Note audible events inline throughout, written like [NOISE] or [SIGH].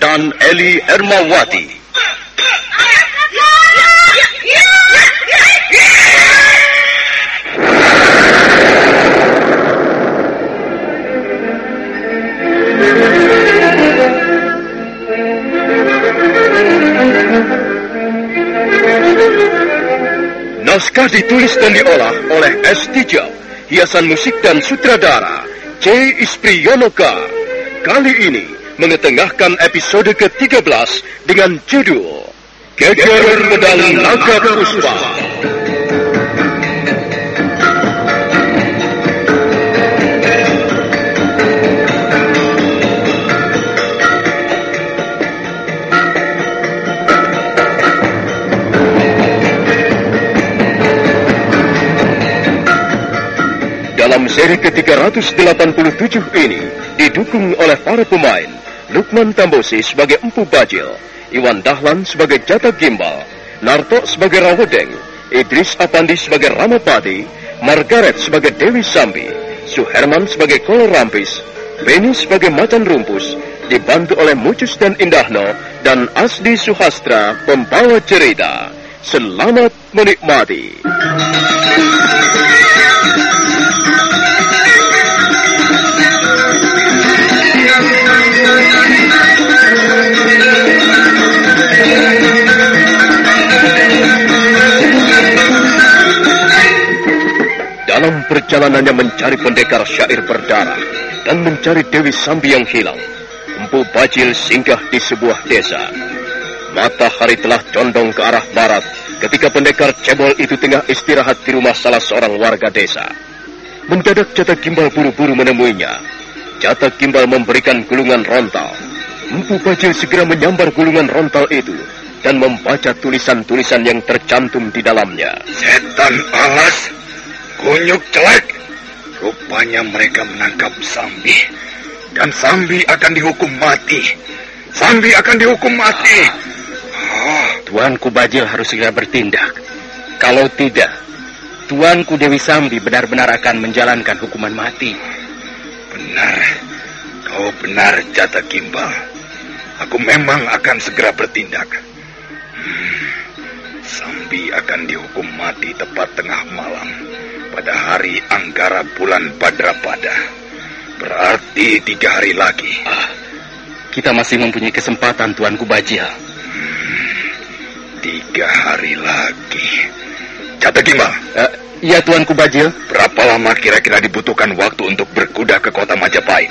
dan Eli Ermawati. Naskah ditulis dan diolah oleh S. Tijab, hiasan musik dan sutradara C. Ispriyonoka. Kali ini mengetengahkan episode ke-13 dengan judul Geger Pedang Naga Puspa. Dalam seri ke-387 ini didukung oleh para pemain Lukman Tambosi sebagai Empu Bajil, Iwan Dahlan sebagai Jata Gimbal, Narto sebagai Rawedeng, Idris Apandi sebagai Ramapati, Margaret sebagai Dewi Sambi, Suherman sebagai Kolo Rampis, Beni sebagai Macan Rumpus, dibantu oleh Mucus dan Indahno, dan Asdi Suhastra pembawa cerita. Selamat menikmati. Perjalanannya mencari pendekar syair berdarah dan mencari Dewi Sambi yang hilang, Empu Bajil singgah di sebuah desa. Matahari telah condong ke arah barat ketika pendekar cebol itu tengah istirahat di rumah salah seorang warga desa. Mendadak Jata Gimbal buru-buru menemuinya. Jata Gimbal memberikan gulungan rontal. Empu Bajil segera menyambar gulungan rontal itu dan membaca tulisan-tulisan yang tercantum di dalamnya. Setan alas, kunyuk celek. Rupanya mereka menangkap Sambi. Dan Sambi akan dihukum mati. Sambi akan dihukum mati. Oh, Tuanku Bajil harus segera bertindak. Kalau tidak, Tuanku Dewi Sambi benar-benar akan menjalankan hukuman mati. Benar. Kau benar, Jata Gimbal. Aku memang akan segera bertindak. Hmm, Sambi akan dihukum mati tepat tengah malam pada hari Anggara bulan Badrapada. Berarti tiga hari lagi. Ah, kita masih mempunyai kesempatan, Tuanku Bajil. Tiga hari lagi. Jata Gimbal, Uh, iya, Tuanku Bajil. berapa lama kira-kira dibutuhkan waktu untuk berkuda ke kota Majapahit?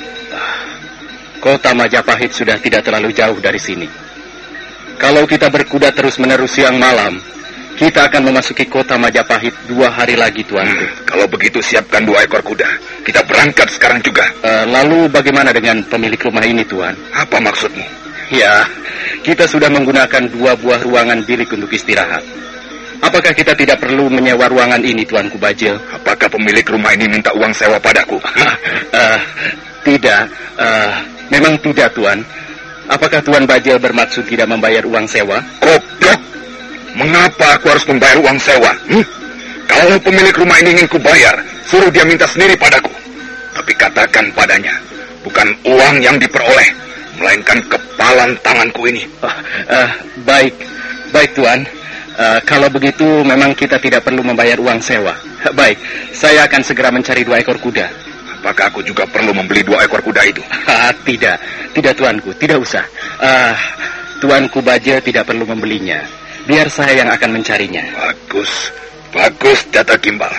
Kota Majapahit sudah tidak terlalu jauh dari sini. Kalau kita berkuda terus-menerus siang malam, kita akan memasuki kota Majapahit dua hari lagi, tuanku. Hmm, kalau begitu siapkan dua ekor kuda. Kita berangkat sekarang juga. Uh, lalu bagaimana dengan pemilik rumah ini, tuan? Apa maksudmu? Ya, kita sudah menggunakan dua buah ruangan bilik untuk istirahat. Apakah kita tidak perlu menyewa ruangan ini, Tuanku Bajil? Apakah pemilik rumah ini minta uang sewa padaku? uh, [LAUGHS] tidak, uh, memang tidak, Tuan. Apakah Tuan Bajil bermaksud tidak membayar uang sewa? Goblok! Mengapa aku harus membayar uang sewa? Hmm? Kalau pemilik rumah ini ingin kubayar, suruh dia minta sendiri padaku. Tapi katakan padanya, bukan uang yang diperoleh, melainkan kepalan tanganku ini. Uh, uh, baik, baik Tuan. Uh, kalau begitu memang kita tidak perlu membayar uang sewa. Baik, saya akan segera mencari dua ekor kuda. Apakah aku juga perlu membeli dua ekor kuda itu? Uh, tidak, tidak tuanku, tidak usah. Uh, tuanku Baja tidak perlu membelinya. Biar saya yang akan mencarinya. Bagus, bagus Jata Gimbal.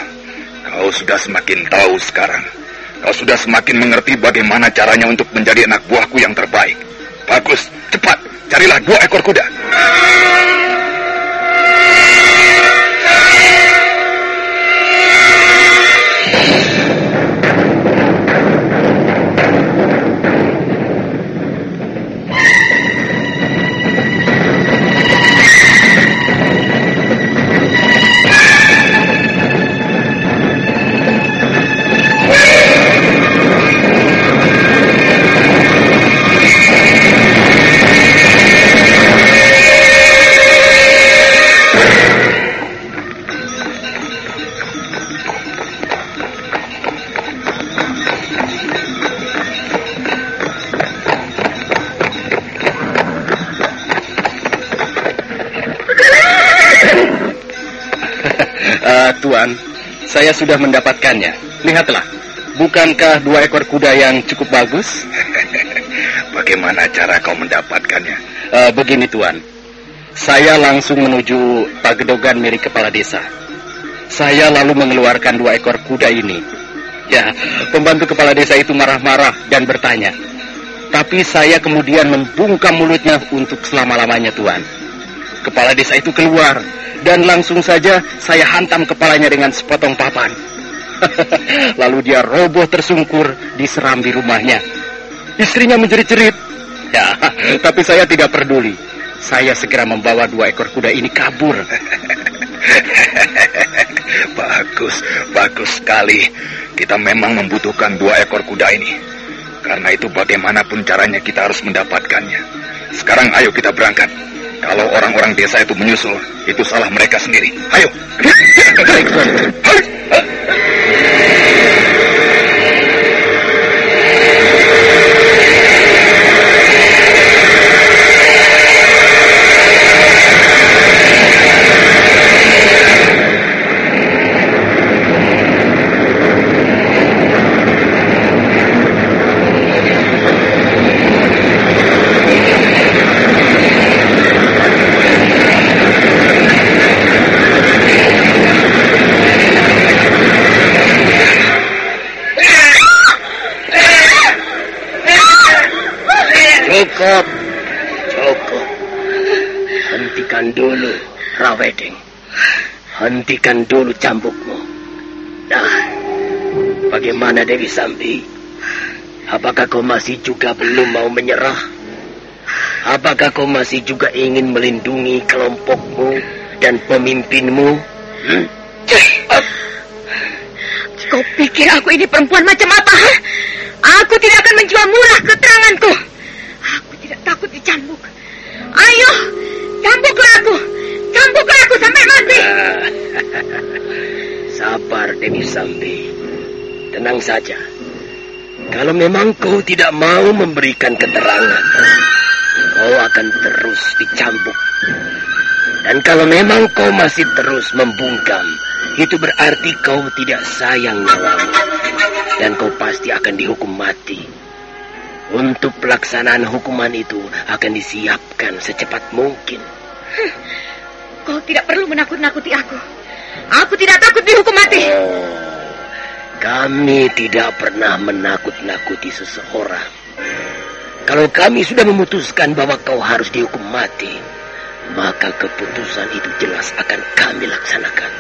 Kau sudah semakin tahu sekarang. Kau sudah semakin mengerti bagaimana caranya untuk menjadi anak buahku yang terbaik. Bagus, cepat, carilah dua ekor kuda. Tuan, saya sudah mendapatkannya. Lihatlah, bukankah dua ekor kuda yang cukup bagus? [LAUGHS] Bagaimana cara kau mendapatkannya? Uh, begini, Tuan. Saya langsung menuju pagedogan milik kepala desa. Saya lalu mengeluarkan dua ekor kuda ini. Ya, pembantu kepala desa itu marah-marah dan bertanya. Tapi saya kemudian membungkam mulutnya untuk selama-lamanya, Tuan. Kepala desa itu keluar dan langsung saja saya hantam kepalanya dengan sepotong papan. [LAUGHS] Lalu dia roboh tersungkur di serambi rumahnya. Istrinya menjerit-jerit. Ya, [LAUGHS] tapi saya tidak peduli. Saya segera membawa dua ekor kuda ini kabur. [LAUGHS] bagus, bagus sekali. Kita memang membutuhkan dua ekor kuda ini. Karena itu bagaimanapun caranya kita harus mendapatkannya. Sekarang ayo kita berangkat. Kalau orang-orang desa itu menyusul, itu salah mereka sendiri. Ayo. Cukup. Hentikan dulu cambukmu. Nah, bagaimana Dewi Sambi? Apakah kau masih juga belum mau menyerah? Apakah kau masih juga ingin melindungi kelompokmu dan pemimpinmu? Hmm? Kau pikir aku ini perempuan macam apa? Ha? Aku tidak akan menjual murah keteranganku takut dicambuk. Ayo, cambuklah aku. Cambuklah aku sampai mati. [LAUGHS] Sabar, Dewi Sambi. Tenang saja. Kalau memang kau tidak mau memberikan keterangan, kau akan terus dicambuk. Dan kalau memang kau masih terus membungkam, itu berarti kau tidak sayang nyawamu. Dan kau pasti akan dihukum mati. Untuk pelaksanaan hukuman itu akan disiapkan secepat mungkin. Kau tidak perlu menakut-nakuti aku. Aku tidak takut dihukum mati. Oh, kami tidak pernah menakut-nakuti seseorang. Kalau kami sudah memutuskan bahwa kau harus dihukum mati, maka keputusan itu jelas akan kami laksanakan.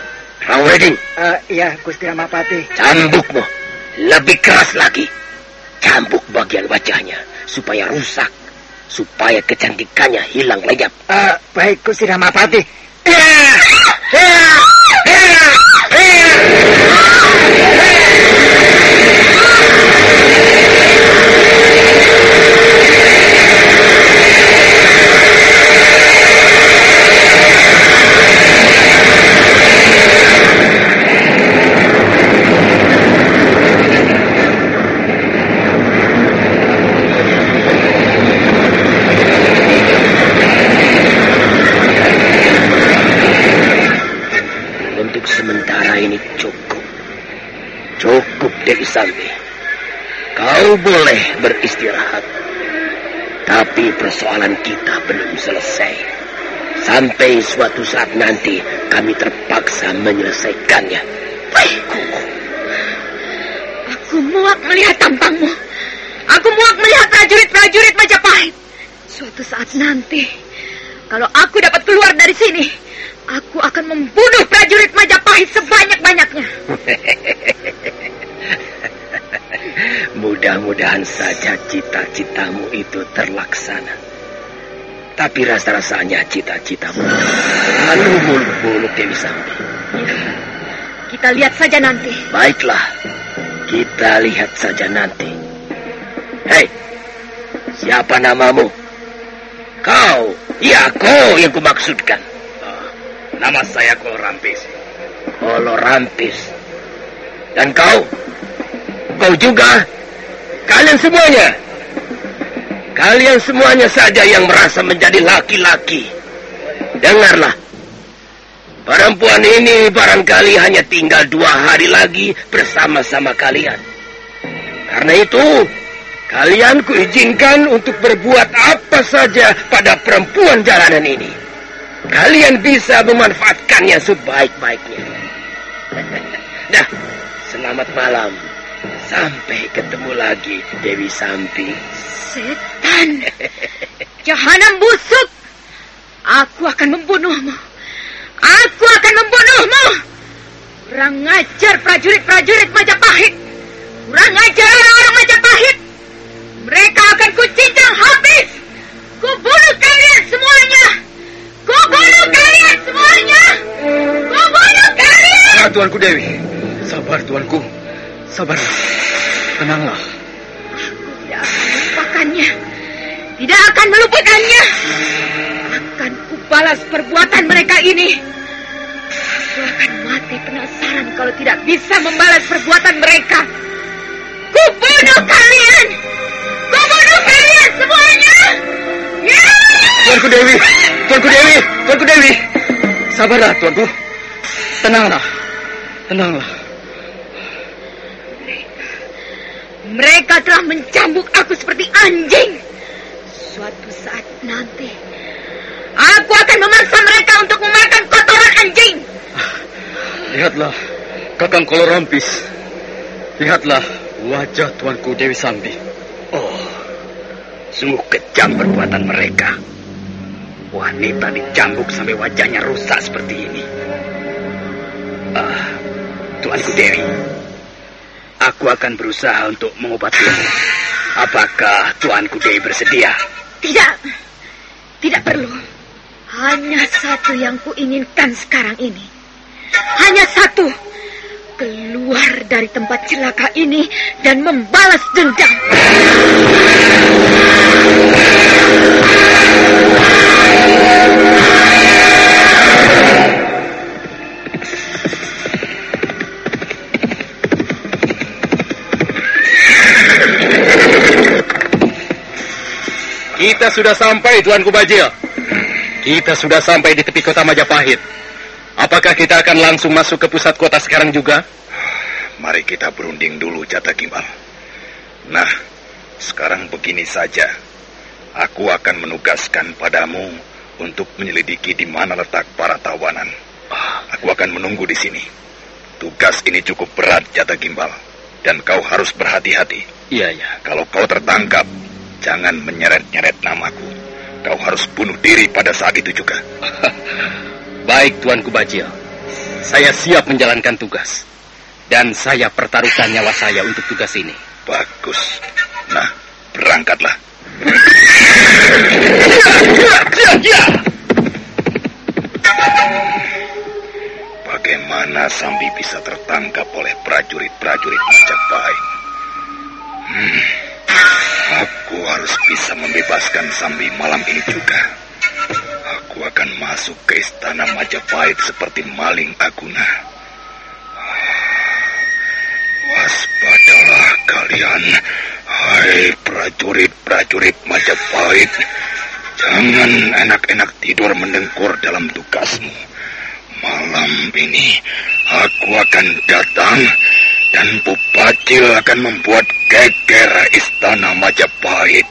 Raweding. Uh, iya, Gusti Ramapati. Cambukmu. Lebih keras lagi. Cambuk bagian wajahnya supaya rusak. Supaya kecantikannya hilang lenyap. Uh, baik, Gusti Ramapati. Sambi. Kau boleh beristirahat. Tapi persoalan kita belum selesai. Sampai suatu saat nanti kami terpaksa menyelesaikannya. Baikku. Aku muak melihat tampangmu. Aku muak melihat prajurit-prajurit Majapahit. Suatu saat nanti, kalau aku dapat keluar dari sini, aku akan membunuh prajurit Majapahit sebanyak-banyaknya. [LAUGHS] Mudah-mudahan saja cita-citamu itu terlaksana. Tapi rasa-rasanya cita-citamu lalu muluk-muluk Dewi Sambi. Kita lihat saja nanti. Baiklah, kita lihat saja nanti. Hei, siapa namamu? Kau, ya kau yang kumaksudkan. Nama saya Kolorampis. Kolorampis. Dan kau? Kau juga? Kalian semuanya? Kalian semuanya saja yang merasa menjadi laki-laki. Dengarlah. Perempuan ini barangkali hanya tinggal dua hari lagi bersama-sama kalian. Karena itu, kalian kuizinkan untuk berbuat apa saja pada perempuan jalanan ini. Kalian bisa memanfaatkannya sebaik-baiknya. Nah, selamat malam. Sampai ketemu lagi, Dewi Sampi. Setan! Jahanam busuk! Aku akan membunuhmu. Aku akan membunuhmu! Kurang ngajar prajurit-prajurit Majapahit. Kurang ngajar Tuanku Dewi. Sabar, Tuanku. Sabar. Tenanglah. Tidak akan melupakannya. Tidak akan melupakannya. Akan kubalas perbuatan mereka ini. Aku akan mati penasaran kalau tidak bisa membalas perbuatan mereka. Kubunuh kalian! Kubunuh kalian semuanya! Ya! Tuanku Dewi, Tuanku Dewi, Tuanku Dewi. Sabarlah, Tuanku. Tenanglah. Tenanglah. Mereka telah mencambuk aku seperti anjing. Suatu saat nanti, aku akan memaksa mereka untuk memakan kotoran anjing. Lihatlah, Kakang Kolorampis. Lihatlah wajah Tuanku Dewi Sambi. Oh, sungguh kejam perbuatan mereka. Wanita dicambuk sampai wajahnya rusak seperti ini. Ah, Tuanku Dewi, aku akan berusaha untuk mengobatimu. Apakah Tuanku Dewi bersedia? Tidak, tidak perlu. Hanya satu yang kuinginkan sekarang ini. Hanya satu. Keluar dari tempat celaka ini dan membalas dendam. Kita sudah sampai, Tuanku Bajil. Kita sudah sampai di tepi kota Majapahit. Apakah kita akan langsung masuk ke pusat kota sekarang juga? Mari kita berunding dulu, Jata Gimbal. Nah, sekarang begini saja. Aku akan menugaskan padamu untuk menyelidiki di mana letak para tawanan. Aku akan menunggu di sini. Tugas ini cukup berat, Jata Gimbal. Dan kau harus berhati-hati. Iya, iya. Kalau kau tertangkap, jangan menyeret-nyeret namaku. Kau harus bunuh diri pada saat itu juga. [LAUGHS] Baik, Tuanku Bajil. Saya siap menjalankan tugas. Dan saya pertaruhkan nyawa saya untuk tugas ini. Bagus. Nah, berangkatlah. Bagaimana Sambi bisa tertangkap oleh prajurit-prajurit Majapahit? Hmm, aku harus bisa membebaskan Sambi malam ini juga. Aku akan masuk ke istana Majapahit seperti maling Aguna. Waspadalah kalian, hai prajurit-prajurit Majapahit. Jangan enak-enak tidur mendengkur dalam tugasmu. Malam ini aku akan datang dan Bupacil akan membuat geger istana Majapahit.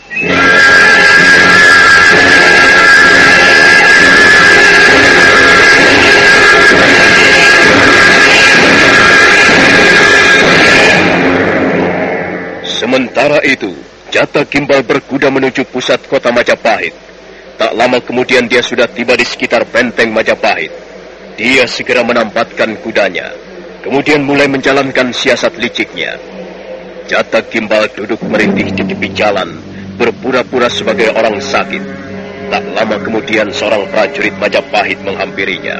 Sementara itu, Jata Gimbal berkuda menuju pusat kota Majapahit. Tak lama kemudian dia sudah tiba di sekitar benteng Majapahit. Dia segera menampatkan kudanya, kemudian mulai menjalankan siasat liciknya. Jata Gimbal duduk merintih di tepi jalan, berpura-pura sebagai orang sakit. Tak lama kemudian seorang prajurit Majapahit menghampirinya.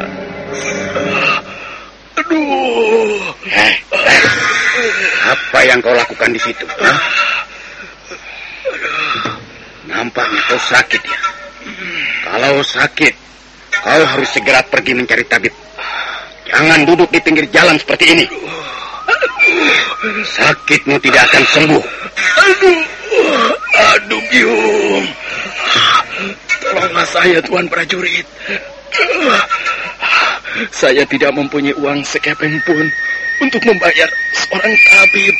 Aduh. Eh, eh. Apa yang kau lakukan di situ? Hah? Nampaknya kau sakit ya. Kalau sakit, kau harus segera pergi mencari tabib. Jangan duduk di pinggir jalan seperti ini. Sakitmu tidak akan sembuh. Aduh, aduh, Biung. Tolonglah saya, Tuan Prajurit. Saya tidak mempunyai uang sekeping pun untuk membayar seorang tabib.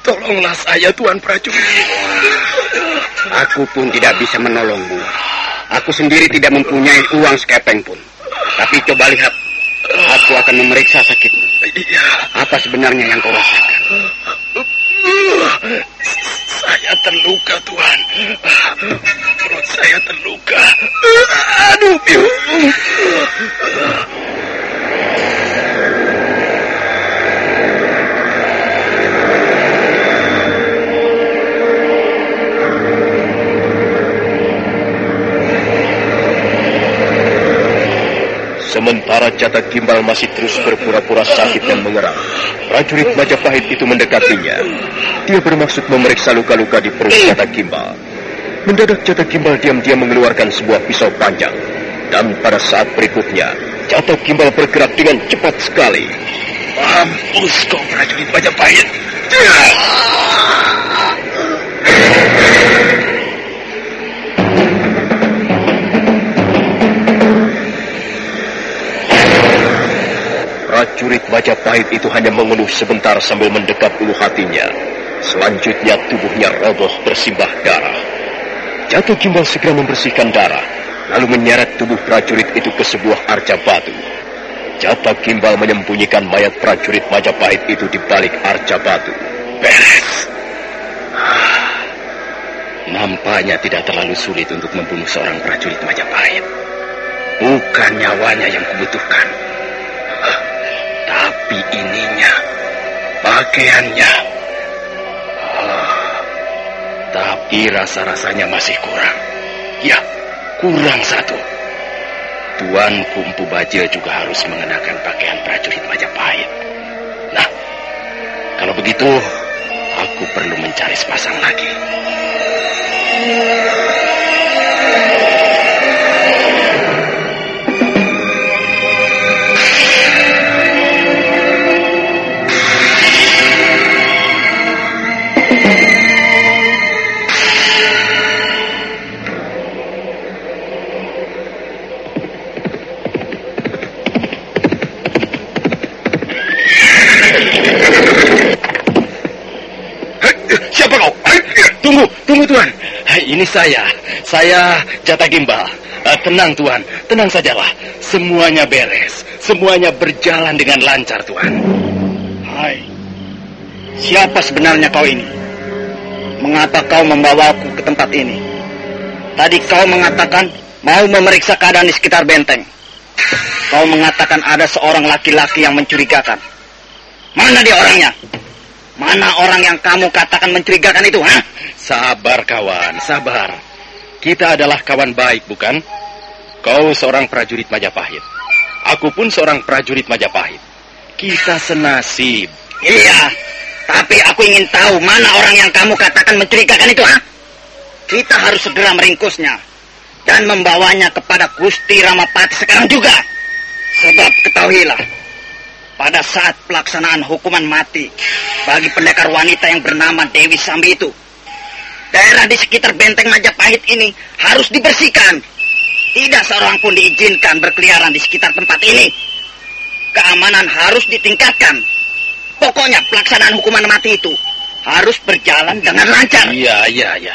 Tolonglah saya, Tuan Prajurit. Aku pun tidak bisa menolongmu. Aku sendiri tidak mempunyai uang sekepeng pun. Tapi coba lihat. Aku akan memeriksa sakitmu. Iya. Apa sebenarnya yang kau rasakan? Saya terluka, Tuan. Perut saya terluka. Aduh, Sementara Jata Gimbal masih terus berpura-pura sakit dan mengerang, prajurit Majapahit itu mendekatinya. Dia bermaksud memeriksa luka-luka di perut Jata Gimbal. Mendadak Jata Gimbal diam-diam mengeluarkan sebuah pisau panjang. Dan pada saat berikutnya, Jata Gimbal bergerak dengan cepat sekali. Mampus kau prajurit Majapahit. Majapahit itu hanya mengeluh sebentar sambil mendekap ulu hatinya. Selanjutnya tubuhnya roboh bersimbah darah. Jatuh Gimbal segera membersihkan darah, lalu menyeret tubuh prajurit itu ke sebuah arca batu. Jata Gimbal menyembunyikan mayat prajurit Majapahit itu di balik arca batu. Beres. Nampaknya tidak terlalu sulit untuk membunuh seorang prajurit Majapahit. Bukan nyawanya yang kubutuhkan. Tapi ininya, pakaiannya. Ah, Tapi rasa-rasanya masih kurang. Ya, kurang satu. Tuan Kumpu Bajil juga harus mengenakan pakaian prajurit Majapahit. Nah, kalau begitu, aku perlu mencari sepasang lagi. Ini saya, saya Jata Gimbal. Eh, tenang Tuan, tenang sajalah. Semuanya beres, semuanya berjalan dengan lancar Tuan. Hai, siapa sebenarnya kau ini? Mengapa kau membawaku ke tempat ini? Tadi kau mengatakan mau memeriksa keadaan di sekitar benteng. Kau mengatakan ada seorang laki-laki yang mencurigakan. Mana dia orangnya? Mana orang yang kamu katakan mencurigakan itu, ha? Sabar kawan, sabar. Kita adalah kawan baik, bukan? Kau seorang prajurit Majapahit. Aku pun seorang prajurit Majapahit. Kita senasib. Iya, tapi aku ingin tahu mana orang yang kamu katakan mencurigakan itu, ha? Kita harus segera meringkusnya dan membawanya kepada Gusti Ramapati sekarang juga. Sebab ketahuilah, pada saat pelaksanaan hukuman mati bagi pendekar wanita yang bernama Dewi Sambi itu, daerah di sekitar benteng Majapahit ini harus dibersihkan. Tidak seorang pun diizinkan berkeliaran di sekitar tempat ini. Keamanan harus ditingkatkan. Pokoknya pelaksanaan hukuman mati itu harus berjalan dengan lancar. Iya, iya, iya.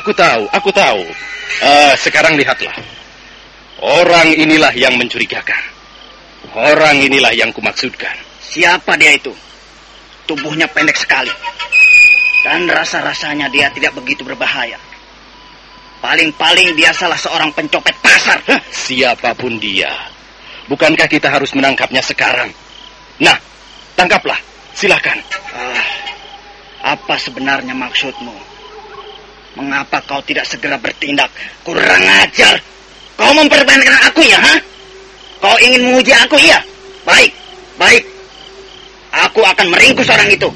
Aku tahu, aku tahu. Uh, sekarang lihatlah. Orang inilah yang mencurigakan. Orang inilah yang kumaksudkan. Siapa dia itu? Tubuhnya pendek sekali. Dan rasa-rasanya dia tidak begitu berbahaya. Paling-paling dia salah seorang pencopet pasar. Siapa pun dia. Bukankah kita harus menangkapnya sekarang? Nah, tangkaplah. Silakan. Ah, apa sebenarnya maksudmu? Mengapa kau tidak segera bertindak? Kurang ajar. Kau mempermainkan aku ya, ha? Kau ingin menguji aku, ya? Baik, baik. Aku akan meringkus orang itu.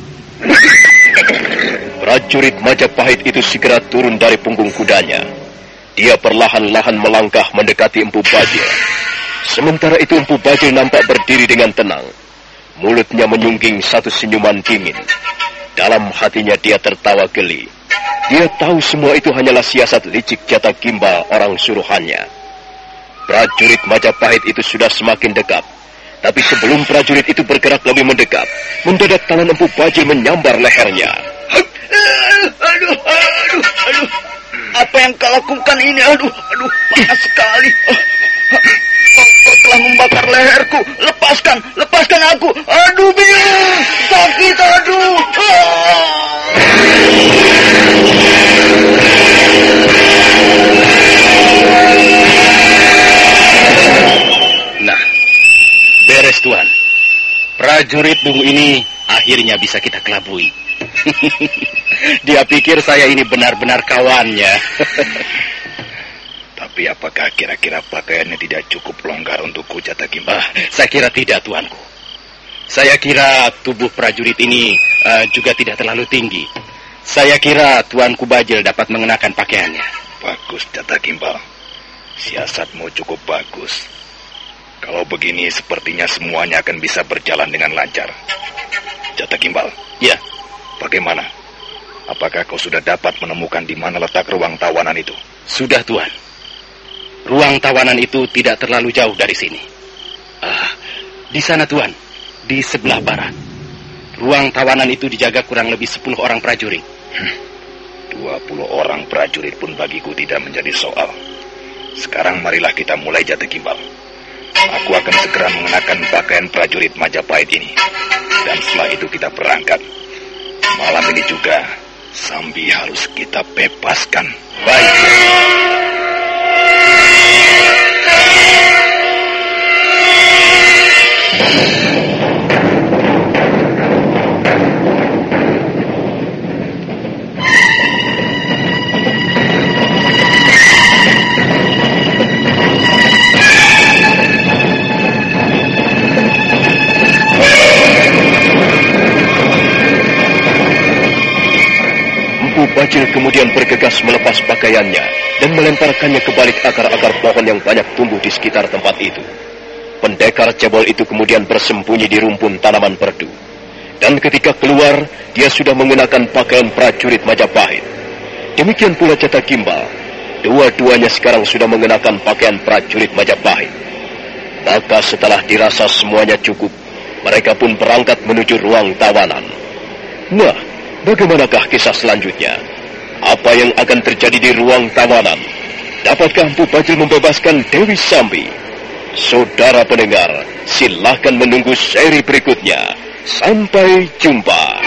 Prajurit Majapahit itu segera turun dari punggung kudanya. Dia perlahan-lahan melangkah mendekati Empu Bajil. Sementara itu Empu Bajil nampak berdiri dengan tenang. Mulutnya menyungging satu senyuman dingin. Dalam hatinya dia tertawa geli. Dia tahu semua itu hanyalah siasat licik jatah gimbal orang suruhannya. Prajurit Majapahit itu sudah semakin dekat. Tapi sebelum prajurit itu bergerak lebih mendekat, mendadak tangan Empu Bajil menyambar lehernya. Aduh, aduh, aduh. Apa yang kau lakukan ini? Aduh, aduh, panas sekali. Kau, telah membakar leherku. Lepaskan, lepaskan aku. Aduh, biar sakit, aduh. Nah, beres tuan. Prajurit dungu ini akhirnya bisa kita kelabui. [LAUGHS] Dia pikir saya ini benar-benar kawannya. [LAUGHS] Tapi apakah kira-kira pakaiannya tidak cukup longgar untukku, Jatah Gimbal? Ah, saya kira tidak, tuanku. Saya kira tubuh prajurit ini uh, juga tidak terlalu tinggi. Saya kira tuanku Bajil dapat mengenakan pakaiannya. Bagus, Jatah Gimbal. Siasatmu cukup bagus. Kalau begini, sepertinya semuanya akan bisa berjalan dengan lancar. Jatah Gimbal. Ya. Bagaimana? Apakah kau sudah dapat menemukan di mana letak ruang tawanan itu? Sudah, Tuan. Ruang tawanan itu tidak terlalu jauh dari sini. Ah, di sana, Tuan. Di sebelah barat. Ruang tawanan itu dijaga kurang lebih 10 orang prajurit. Hmm. 20 orang prajurit pun bagiku tidak menjadi soal. Sekarang marilah kita mulai jatuh gimbal. Aku akan segera mengenakan pakaian prajurit Majapahit ini. Dan setelah itu kita berangkat. Malam ini juga Sambi harus kita bebaskan. Baik. Bergegas melepas pakaiannya dan melemparkannya ke balik akar-akar pohon yang banyak tumbuh di sekitar tempat itu. Pendekar cebol itu kemudian bersembunyi di rumpun tanaman perdu. Dan ketika keluar, dia sudah mengenakan pakaian prajurit Majapahit. Demikian pula Jatah Gimbal. Dua-duanya sekarang sudah mengenakan pakaian prajurit Majapahit. Maka setelah dirasa semuanya cukup, mereka pun berangkat menuju ruang tawanan. Nah, bagaimanakah kisah selanjutnya? Apa yang akan terjadi di ruang tawanan? Dapatkah Empu Bajil membebaskan Dewi Sambi? Saudara pendengar, silahkan menunggu seri berikutnya. Sampai jumpa.